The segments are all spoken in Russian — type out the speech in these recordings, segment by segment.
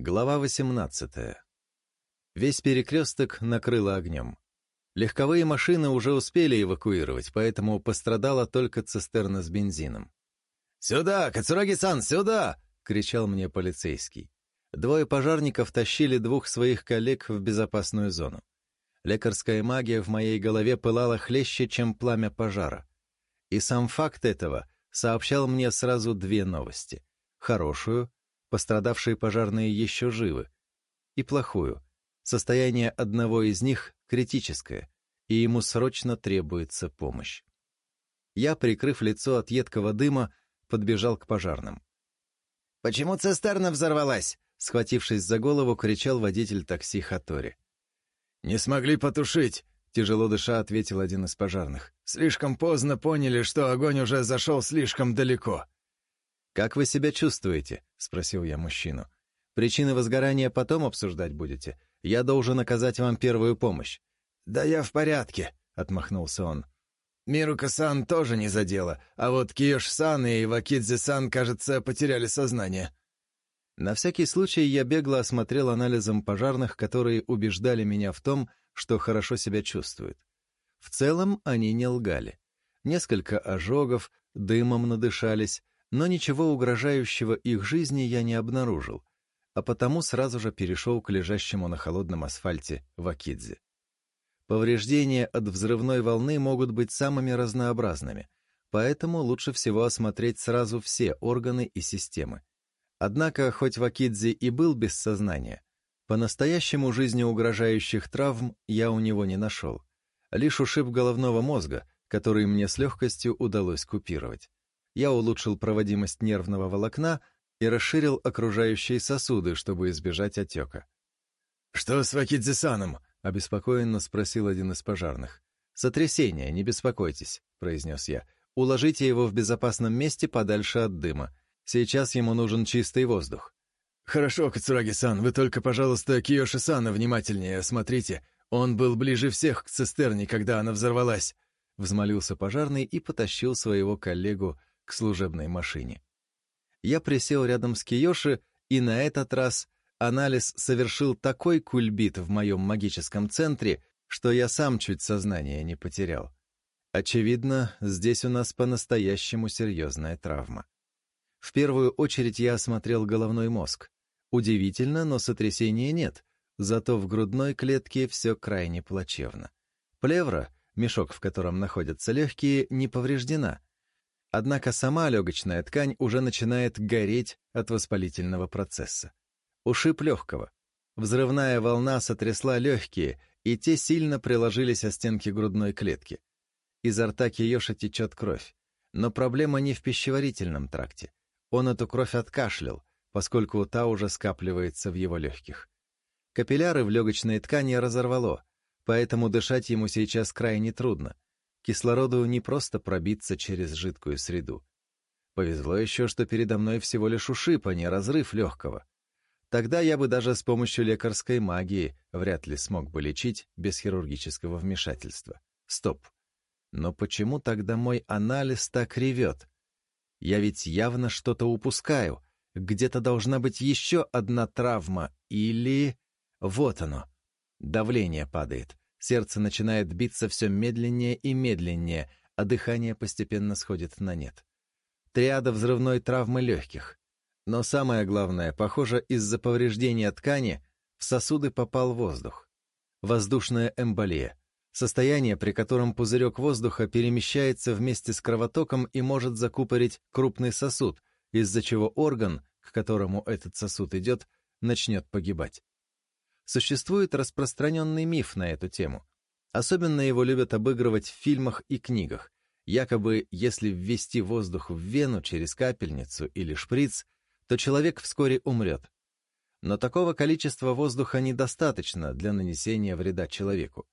Глава 18. Весь перекресток накрыло огнем. Легковые машины уже успели эвакуировать, поэтому пострадала только цистерна с бензином. «Сюда, Кацураги-сан, сюда!» — кричал мне полицейский. Двое пожарников тащили двух своих коллег в безопасную зону. Лекарская магия в моей голове пылала хлеще, чем пламя пожара. И сам факт этого сообщал мне сразу две новости — хорошую пострадавшие пожарные еще живы, и плохую. Состояние одного из них критическое, и ему срочно требуется помощь. Я, прикрыв лицо от едкого дыма, подбежал к пожарным. «Почему цистерна взорвалась?» — схватившись за голову, кричал водитель такси Хатори. «Не смогли потушить», — тяжело дыша ответил один из пожарных. «Слишком поздно поняли, что огонь уже зашел слишком далеко». «Как вы себя чувствуете?» — спросил я мужчину. «Причины возгорания потом обсуждать будете. Я должен оказать вам первую помощь». «Да я в порядке», — отмахнулся он. «Мирука-сан тоже не задела, а вот Киёш-сан и Вакидзе-сан, кажется, потеряли сознание». На всякий случай я бегло осмотрел анализом пожарных, которые убеждали меня в том, что хорошо себя чувствуют. В целом они не лгали. Несколько ожогов, дымом надышались, но ничего угрожающего их жизни я не обнаружил, а потому сразу же перешел к лежащему на холодном асфальте Вакидзе. Повреждения от взрывной волны могут быть самыми разнообразными, поэтому лучше всего осмотреть сразу все органы и системы. Однако, хоть Вакидзе и был без сознания, по-настоящему жизнеугрожающих травм я у него не нашел. Лишь ушиб головного мозга, который мне с легкостью удалось купировать я улучшил проводимость нервного волокна и расширил окружающие сосуды, чтобы избежать отека. «Что с Вакидзисаном?» — обеспокоенно спросил один из пожарных. «Сотрясение, не беспокойтесь», — произнес я. «Уложите его в безопасном месте подальше от дыма. Сейчас ему нужен чистый воздух». «Хорошо, Кацураги-сан, вы только, пожалуйста, Киоши-сана внимательнее осмотрите. Он был ближе всех к цистерне, когда она взорвалась», — взмолился пожарный и потащил своего коллегу к служебной машине. Я присел рядом с Киёши и на этот раз анализ совершил такой кульбит в моем магическом центре, что я сам чуть сознание не потерял. Очевидно, здесь у нас по-настоящему серьезная травма. В первую очередь я осмотрел головной мозг. Удивительно, но сотрясения нет, зато в грудной клетке все крайне плачевно. Плевра, мешок, в котором находятся легкие, не повреждена, Однако сама легочная ткань уже начинает гореть от воспалительного процесса. Ушиб легкого. Взрывная волна сотрясла легкие, и те сильно приложились о стенки грудной клетки. Изо рта Киёша течет кровь. Но проблема не в пищеварительном тракте. Он эту кровь откашлял, поскольку та уже скапливается в его легких. Капилляры в легочной ткани разорвало, поэтому дышать ему сейчас крайне трудно — Кислороду не просто пробиться через жидкую среду. Повезло еще, что передо мной всего лишь ушиб, а не разрыв легкого. Тогда я бы даже с помощью лекарской магии вряд ли смог бы лечить без хирургического вмешательства. Стоп. Но почему тогда мой анализ так ревет? Я ведь явно что-то упускаю. Где-то должна быть еще одна травма или... Вот оно. Давление падает. Сердце начинает биться все медленнее и медленнее, а дыхание постепенно сходит на нет. Триада взрывной травмы легких. Но самое главное, похоже, из-за повреждения ткани в сосуды попал воздух. Воздушная эмболия. Состояние, при котором пузырек воздуха перемещается вместе с кровотоком и может закупорить крупный сосуд, из-за чего орган, к которому этот сосуд идет, начнет погибать. Существует распространенный миф на эту тему. Особенно его любят обыгрывать в фильмах и книгах. Якобы, если ввести воздух в вену через капельницу или шприц, то человек вскоре умрет. Но такого количества воздуха недостаточно для нанесения вреда человеку.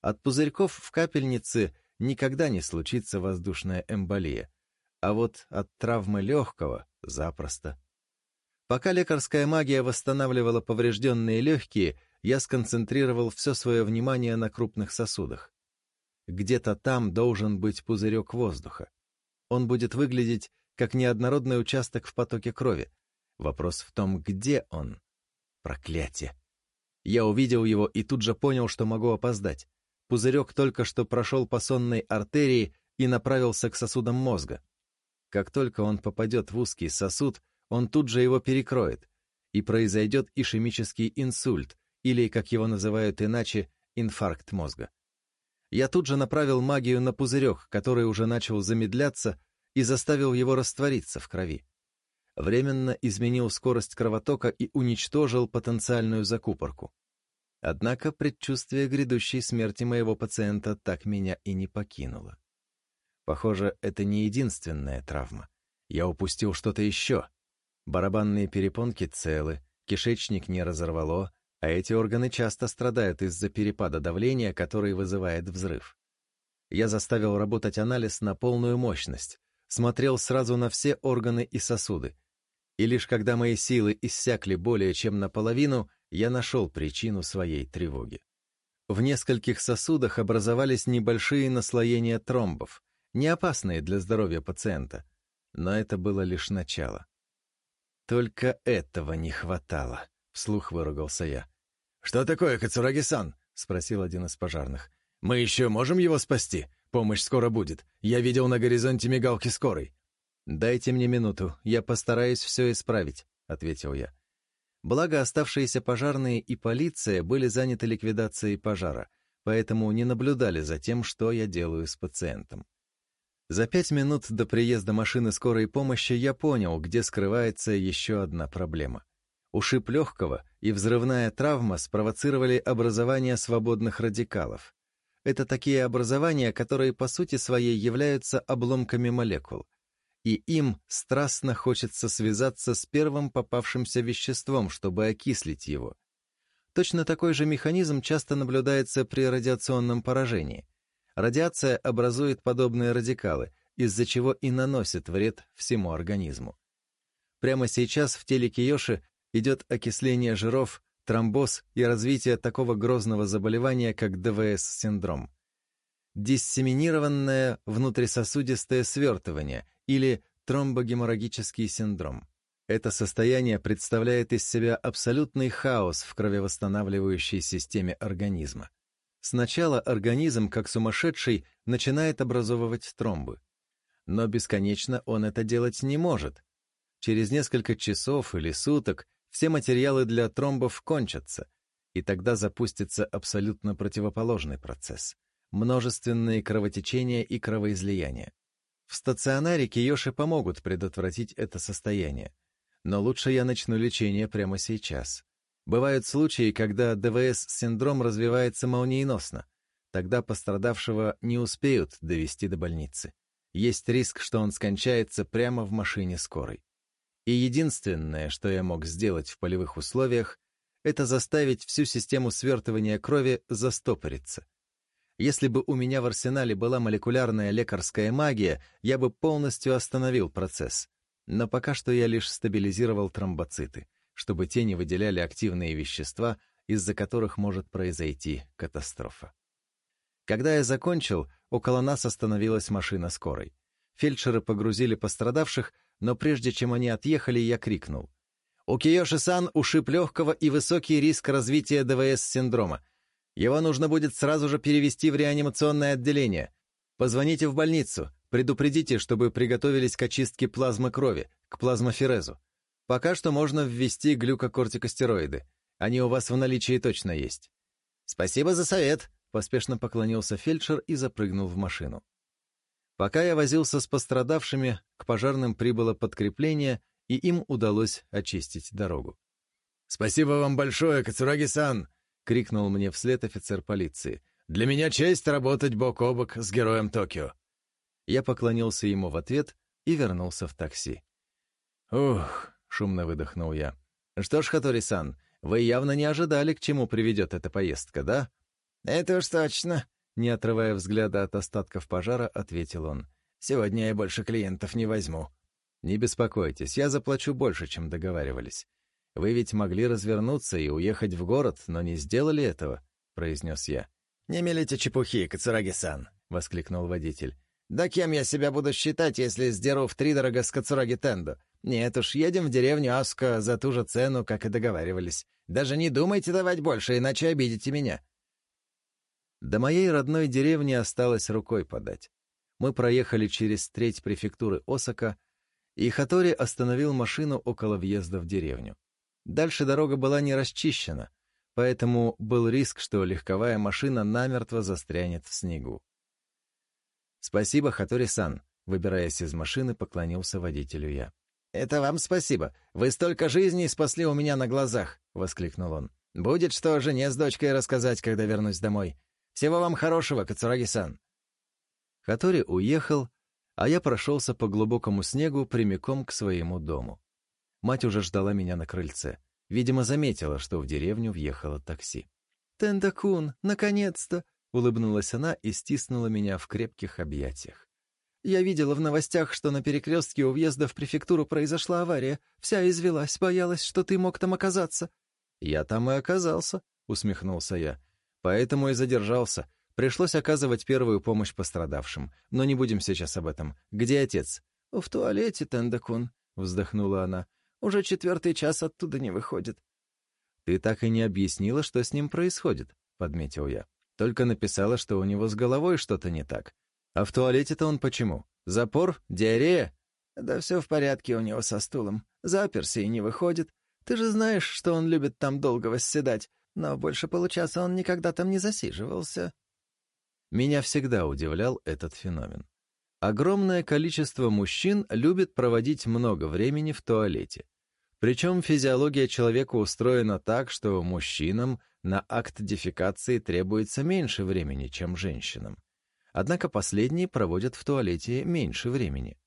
От пузырьков в капельнице никогда не случится воздушная эмболия, а вот от травмы легкого запросто. Пока лекарская магия восстанавливала поврежденные легкие, я сконцентрировал все свое внимание на крупных сосудах. Где-то там должен быть пузырек воздуха. Он будет выглядеть как неоднородный участок в потоке крови. Вопрос в том, где он. Проклятие. Я увидел его и тут же понял, что могу опоздать. Пузырек только что прошел по сонной артерии и направился к сосудам мозга. Как только он попадет в узкий сосуд — он тут же его перекроет, и произойдет ишемический инсульт, или, как его называют иначе, инфаркт мозга. Я тут же направил магию на пузырек, который уже начал замедляться, и заставил его раствориться в крови. Временно изменил скорость кровотока и уничтожил потенциальную закупорку. Однако предчувствие грядущей смерти моего пациента так меня и не покинуло. Похоже, это не единственная травма. Я упустил что-то еще. Барабанные перепонки целы, кишечник не разорвало, а эти органы часто страдают из-за перепада давления, который вызывает взрыв. Я заставил работать анализ на полную мощность, смотрел сразу на все органы и сосуды. И лишь когда мои силы иссякли более чем наполовину, я нашел причину своей тревоги. В нескольких сосудах образовались небольшие наслоения тромбов, не опасные для здоровья пациента. Но это было лишь начало. Только этого не хватало, вслух выругался я. «Что такое, Кацураги-сан?» — спросил один из пожарных. «Мы еще можем его спасти? Помощь скоро будет. Я видел на горизонте мигалки скорой». «Дайте мне минуту, я постараюсь все исправить», — ответил я. Благо, оставшиеся пожарные и полиция были заняты ликвидацией пожара, поэтому не наблюдали за тем, что я делаю с пациентом. За пять минут до приезда машины скорой помощи я понял, где скрывается еще одна проблема. Ушиб легкого и взрывная травма спровоцировали образование свободных радикалов. Это такие образования, которые по сути своей являются обломками молекул. И им страстно хочется связаться с первым попавшимся веществом, чтобы окислить его. Точно такой же механизм часто наблюдается при радиационном поражении – Радиация образует подобные радикалы, из-за чего и наносит вред всему организму. Прямо сейчас в теле Киоши идет окисление жиров, тромбоз и развитие такого грозного заболевания, как ДВС-синдром. Диссеминированное внутрисосудистое свертывание или тромбогеморрагический синдром. Это состояние представляет из себя абсолютный хаос в кровевосстанавливающей системе организма. Сначала организм, как сумасшедший, начинает образовывать тромбы. Но бесконечно он это делать не может. Через несколько часов или суток все материалы для тромбов кончатся, и тогда запустится абсолютно противоположный процесс — множественные кровотечения и кровоизлияния. В стационаре Киоши помогут предотвратить это состояние. Но лучше я начну лечение прямо сейчас. Бывают случаи, когда ДВС-синдром развивается молниеносно. Тогда пострадавшего не успеют довести до больницы. Есть риск, что он скончается прямо в машине скорой. И единственное, что я мог сделать в полевых условиях, это заставить всю систему свертывания крови застопориться. Если бы у меня в арсенале была молекулярная лекарская магия, я бы полностью остановил процесс. Но пока что я лишь стабилизировал тромбоциты — чтобы те не выделяли активные вещества, из-за которых может произойти катастрофа. Когда я закончил, около нас остановилась машина скорой. Фельдшеры погрузили пострадавших, но прежде чем они отъехали, я крикнул. «У Киёши-сан ушиб легкого и высокий риск развития ДВС-синдрома. Его нужно будет сразу же перевести в реанимационное отделение. Позвоните в больницу, предупредите, чтобы приготовились к очистке плазмы крови, к плазмоферезу. Пока что можно ввести глюкокортикостероиды. Они у вас в наличии точно есть. Спасибо за совет, поспешно поклонился фельдшер и запрыгнул в машину. Пока я возился с пострадавшими, к пожарным прибыло подкрепление, и им удалось очистить дорогу. «Спасибо вам большое, Кацураги-сан!» — крикнул мне вслед офицер полиции. «Для меня честь работать бок о бок с героем Токио!» Я поклонился ему в ответ и вернулся в такси. «Ух, шумно выдохнул я. «Что ж, Хатори-сан, вы явно не ожидали, к чему приведет эта поездка, да?» «Это уж точно», — не отрывая взгляда от остатков пожара, ответил он. «Сегодня я больше клиентов не возьму». «Не беспокойтесь, я заплачу больше, чем договаривались. Вы ведь могли развернуться и уехать в город, но не сделали этого», — произнес я. «Не мелите чепухи, Кацураги-сан», — воскликнул водитель. «Да кем я себя буду считать, если сдеру втридорога с Кацураги-тенду?» «Нет уж, едем в деревню Аско за ту же цену, как и договаривались. Даже не думайте давать больше, иначе обидите меня». До моей родной деревни осталось рукой подать. Мы проехали через треть префектуры Осака, и Хатори остановил машину около въезда в деревню. Дальше дорога была не расчищена, поэтому был риск, что легковая машина намертво застрянет в снегу. «Спасибо, Хатори-сан», — выбираясь из машины, поклонился водителю я. «Это вам спасибо. Вы столько жизней спасли у меня на глазах!» — воскликнул он. «Будет что жене с дочкой рассказать, когда вернусь домой. Всего вам хорошего, Кацураги-сан!» Хатори уехал, а я прошелся по глубокому снегу прямиком к своему дому. Мать уже ждала меня на крыльце. Видимо, заметила, что в деревню въехало такси. «Тендакун, наконец-то!» — улыбнулась она и стиснула меня в крепких объятиях. Я видела в новостях, что на перекрестке у въезда в префектуру произошла авария. Вся извелась, боялась, что ты мог там оказаться». «Я там и оказался», — усмехнулся я. «Поэтому и задержался. Пришлось оказывать первую помощь пострадавшим. Но не будем сейчас об этом. Где отец?» «В туалете, Тендакун», — вздохнула она. «Уже четвертый час оттуда не выходит». «Ты так и не объяснила, что с ним происходит», — подметил я. «Только написала, что у него с головой что-то не так. А в туалете-то он почему? Запор? Диарея? Да все в порядке у него со стулом. Заперся и не выходит. Ты же знаешь, что он любит там долго восседать, но больше получаса он никогда там не засиживался. Меня всегда удивлял этот феномен. Огромное количество мужчин любит проводить много времени в туалете. Причем физиология человека устроена так, что мужчинам на акт дефекации требуется меньше времени, чем женщинам однако последние проводят в туалете меньше времени.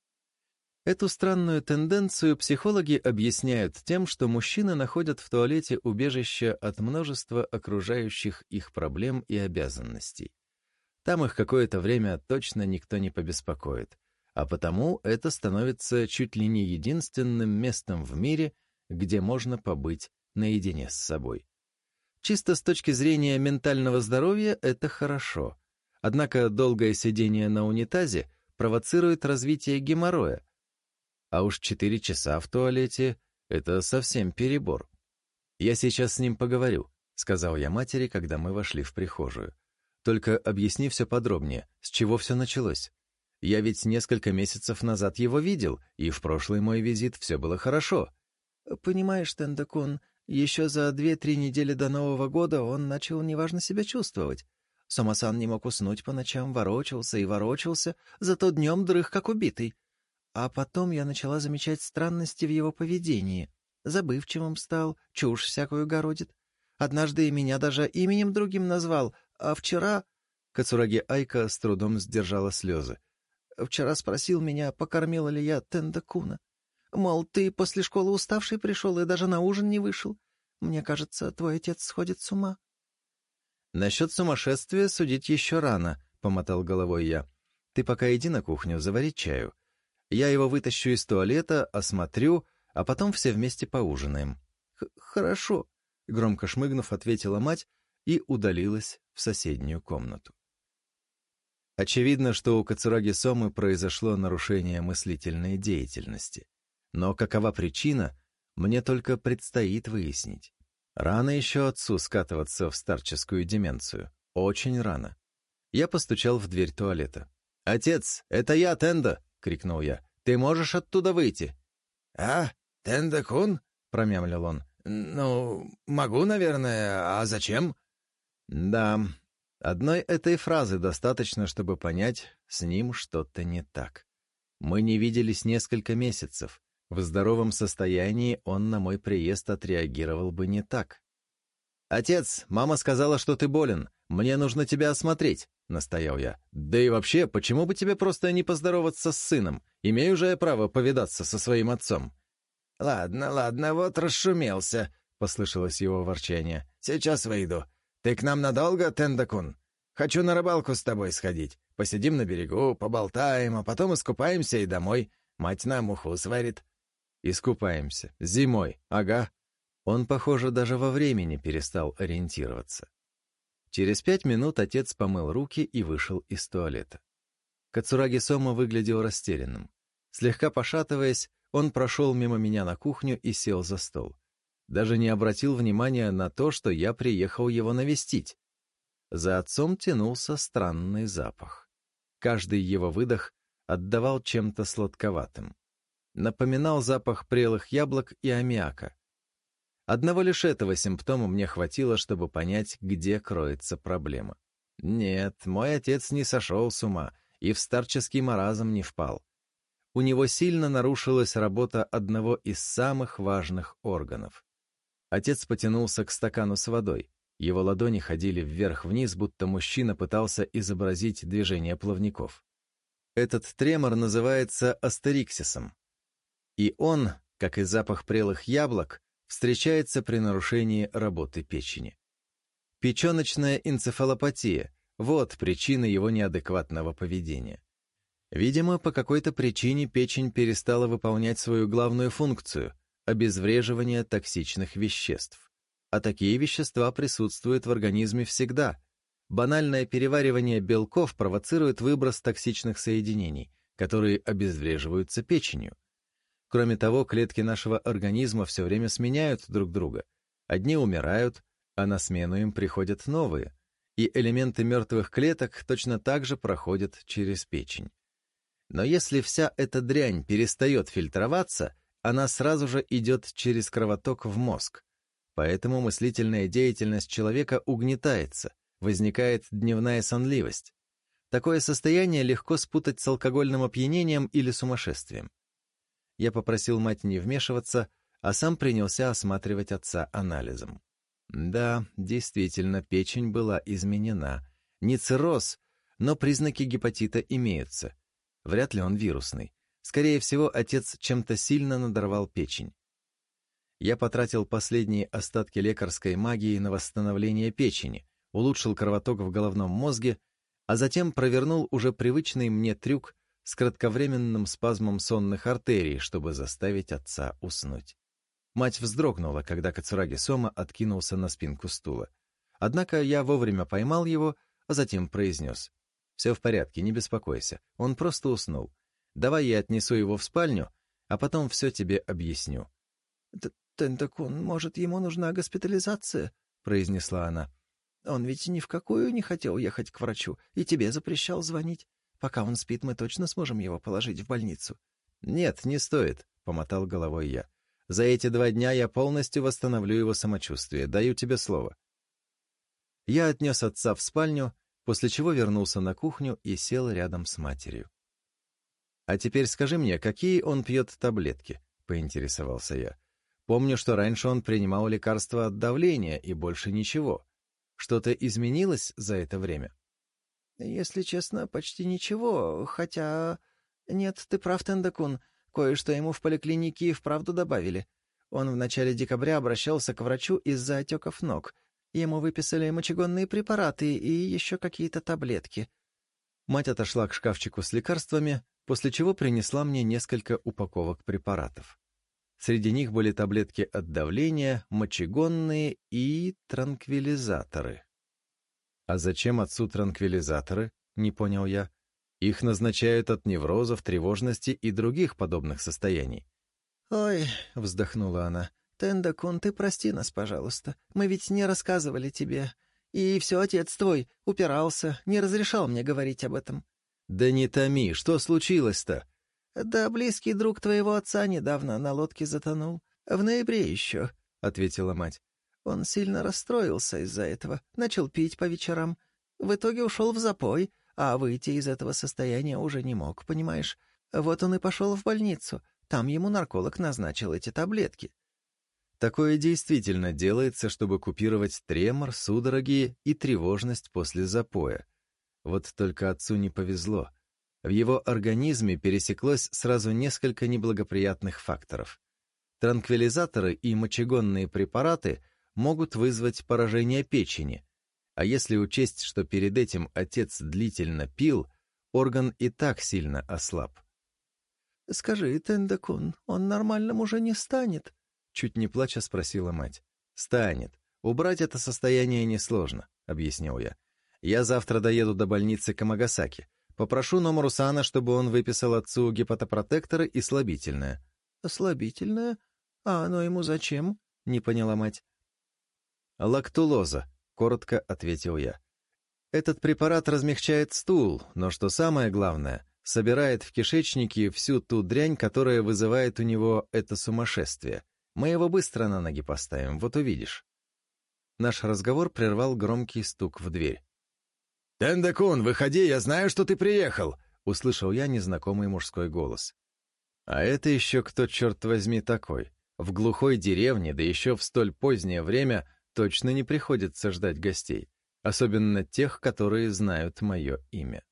Эту странную тенденцию психологи объясняют тем, что мужчины находят в туалете убежище от множества окружающих их проблем и обязанностей. Там их какое-то время точно никто не побеспокоит, а потому это становится чуть ли не единственным местом в мире, где можно побыть наедине с собой. Чисто с точки зрения ментального здоровья это хорошо, Однако долгое сидение на унитазе провоцирует развитие геморроя. А уж 4 часа в туалете — это совсем перебор. «Я сейчас с ним поговорю», — сказал я матери, когда мы вошли в прихожую. «Только объясни все подробнее, с чего все началось. Я ведь несколько месяцев назад его видел, и в прошлый мой визит все было хорошо». «Понимаешь, Тендакун, еще за две-три недели до Нового года он начал неважно себя чувствовать. Самасан не мог уснуть по ночам, ворочался и ворочался, зато днем дрых как убитый. А потом я начала замечать странности в его поведении. Забывчивым стал, чушь всякую городит. Однажды и меня даже именем другим назвал, а вчера... Кацураги Айка с трудом сдержала слезы. «Вчера спросил меня, покормила ли я Тендакуна. Мол, ты после школы уставший пришел и даже на ужин не вышел. Мне кажется, твой отец сходит с ума». «Насчет сумасшествия судить еще рано», — помотал головой я. «Ты пока иди на кухню, завари чаю. Я его вытащу из туалета, осмотрю, а потом все вместе поужинаем». «Хорошо», — громко шмыгнув, ответила мать и удалилась в соседнюю комнату. Очевидно, что у Кацураги Сомы произошло нарушение мыслительной деятельности. Но какова причина, мне только предстоит выяснить. Рано еще отцу скатываться в старческую деменцию. Очень рано. Я постучал в дверь туалета. «Отец, это я, Тенда!» — крикнул я. «Ты можешь оттуда выйти?» «А, Тенда-кун?» — промямлил он. «Ну, могу, наверное. А зачем?» «Да, одной этой фразы достаточно, чтобы понять, с ним что-то не так. Мы не виделись несколько месяцев. В здоровом состоянии он на мой приезд отреагировал бы не так. «Отец, мама сказала, что ты болен. Мне нужно тебя осмотреть», — настоял я. «Да и вообще, почему бы тебе просто не поздороваться с сыном? Имею же я право повидаться со своим отцом». «Ладно, ладно, вот расшумелся», — послышалось его ворчание. «Сейчас выйду. Ты к нам надолго, Тендакун? Хочу на рыбалку с тобой сходить. Посидим на берегу, поболтаем, а потом искупаемся и домой. Мать нам уху сварит». Искупаемся. Зимой. Ага. Он, похоже, даже во времени перестал ориентироваться. Через пять минут отец помыл руки и вышел из туалета. Кацураги Сома выглядел растерянным. Слегка пошатываясь, он прошел мимо меня на кухню и сел за стол. Даже не обратил внимания на то, что я приехал его навестить. За отцом тянулся странный запах. Каждый его выдох отдавал чем-то сладковатым напоминал запах прелых яблок и аммиака. Одного лишь этого симптома мне хватило, чтобы понять, где кроется проблема. Нет, мой отец не сошел с ума и в старческий маразм не впал. У него сильно нарушилась работа одного из самых важных органов. Отец потянулся к стакану с водой. Его ладони ходили вверх-вниз, будто мужчина пытался изобразить движение плавников. Этот тремор называется астериксисом, и он, как и запах прелых яблок, встречается при нарушении работы печени. Печеночная энцефалопатия – вот причина его неадекватного поведения. Видимо, по какой-то причине печень перестала выполнять свою главную функцию – обезвреживание токсичных веществ. А такие вещества присутствуют в организме всегда. Банальное переваривание белков провоцирует выброс токсичных соединений, которые обезвреживаются печенью – Кроме того, клетки нашего организма все время сменяют друг друга. Одни умирают, а на смену им приходят новые, и элементы мертвых клеток точно так же проходят через печень. Но если вся эта дрянь перестает фильтроваться, она сразу же идет через кровоток в мозг. Поэтому мыслительная деятельность человека угнетается, возникает дневная сонливость. Такое состояние легко спутать с алкогольным опьянением или сумасшествием. Я попросил мать не вмешиваться, а сам принялся осматривать отца анализом. Да, действительно, печень была изменена. Не цирроз, но признаки гепатита имеются. Вряд ли он вирусный. Скорее всего, отец чем-то сильно надорвал печень. Я потратил последние остатки лекарской магии на восстановление печени, улучшил кровоток в головном мозге, а затем провернул уже привычный мне трюк с кратковременным спазмом сонных артерий, чтобы заставить отца уснуть. Мать вздрогнула, когда Кацураги Сома откинулся на спинку стула. Однако я вовремя поймал его, а затем произнес. «Все в порядке, не беспокойся, он просто уснул. Давай я отнесу его в спальню, а потом все тебе объясню». «Тентакун, может, ему нужна госпитализация?» — произнесла она. «Он ведь ни в какую не хотел ехать к врачу, и тебе запрещал звонить. Пока он спит, мы точно сможем его положить в больницу. Нет, не стоит, помотал головой я. За эти два дня я полностью восстановлю его самочувствие, даю тебе слово. Я отнес отца в спальню, после чего вернулся на кухню и сел рядом с матерью. «А теперь скажи мне, какие он пьет таблетки?» — поинтересовался я. «Помню, что раньше он принимал лекарства от давления и больше ничего. Что-то изменилось за это время?» «Если честно, почти ничего, хотя...» «Нет, ты прав, Тендакун. Кое-что ему в поликлинике и вправду добавили. Он в начале декабря обращался к врачу из-за отеков ног. Ему выписали мочегонные препараты и еще какие-то таблетки». Мать отошла к шкафчику с лекарствами, после чего принесла мне несколько упаковок препаратов. Среди них были таблетки от давления, мочегонные и транквилизаторы. А зачем отцу транквилизаторы? Не понял я. Их назначают от неврозов, тревожности и других подобных состояний. «Ой», — вздохнула она, — «Тендакун, ты прости нас, пожалуйста. Мы ведь не рассказывали тебе. И все отец твой упирался, не разрешал мне говорить об этом». «Да не томи, что случилось-то?» «Да близкий друг твоего отца недавно на лодке затонул. В ноябре еще», — ответила мать. Он сильно расстроился из-за этого, начал пить по вечерам. В итоге ушел в запой, а выйти из этого состояния уже не мог, понимаешь? Вот он и пошел в больницу. Там ему нарколог назначил эти таблетки. Такое действительно делается, чтобы купировать тремор, судороги и тревожность после запоя. Вот только отцу не повезло. В его организме пересеклось сразу несколько неблагоприятных факторов. Транквилизаторы и мочегонные препараты могут вызвать поражение печени, а если учесть, что перед этим отец длительно пил, орган и так сильно ослаб. «Скажи, Тендакун, он нормальным уже не станет?» — чуть не плача спросила мать. «Станет. Убрать это состояние несложно», — объяснил я. «Я завтра доеду до больницы Камагасаки. Попрошу номеру Сана, чтобы он выписал отцу гепатопротекторы и слабительное». «Слабительное? А оно ему зачем?» — не поняла мать. «Лактулоза», — коротко ответил я. «Этот препарат размягчает стул, но что самое главное, собирает в кишечнике всю ту дрянь, которая вызывает у него это сумасшествие. Мы его быстро на ноги поставим, вот увидишь». Наш разговор прервал громкий стук в дверь. «Тендекун, выходи, я знаю, что ты приехал!» — услышал я незнакомый мужской голос. «А это еще кто, черт возьми, такой? В глухой деревне, да еще в столь позднее время, точно не приходится ждать гостей, особенно тех, которые знают мое имя.